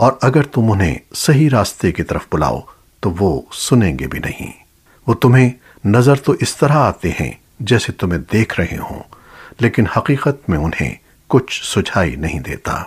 اور اگر تم انہیں صحیح راستے کی طرف بلاؤ، تو وہ سنیں گے بھی نہیں۔ وہ تمہیں نظر تو اس طرح آتے ہیں جیسے تمہیں دیکھ رہے ہوں، لیکن حقیقت میں انہیں کچھ سجھائی نہیں دیتا۔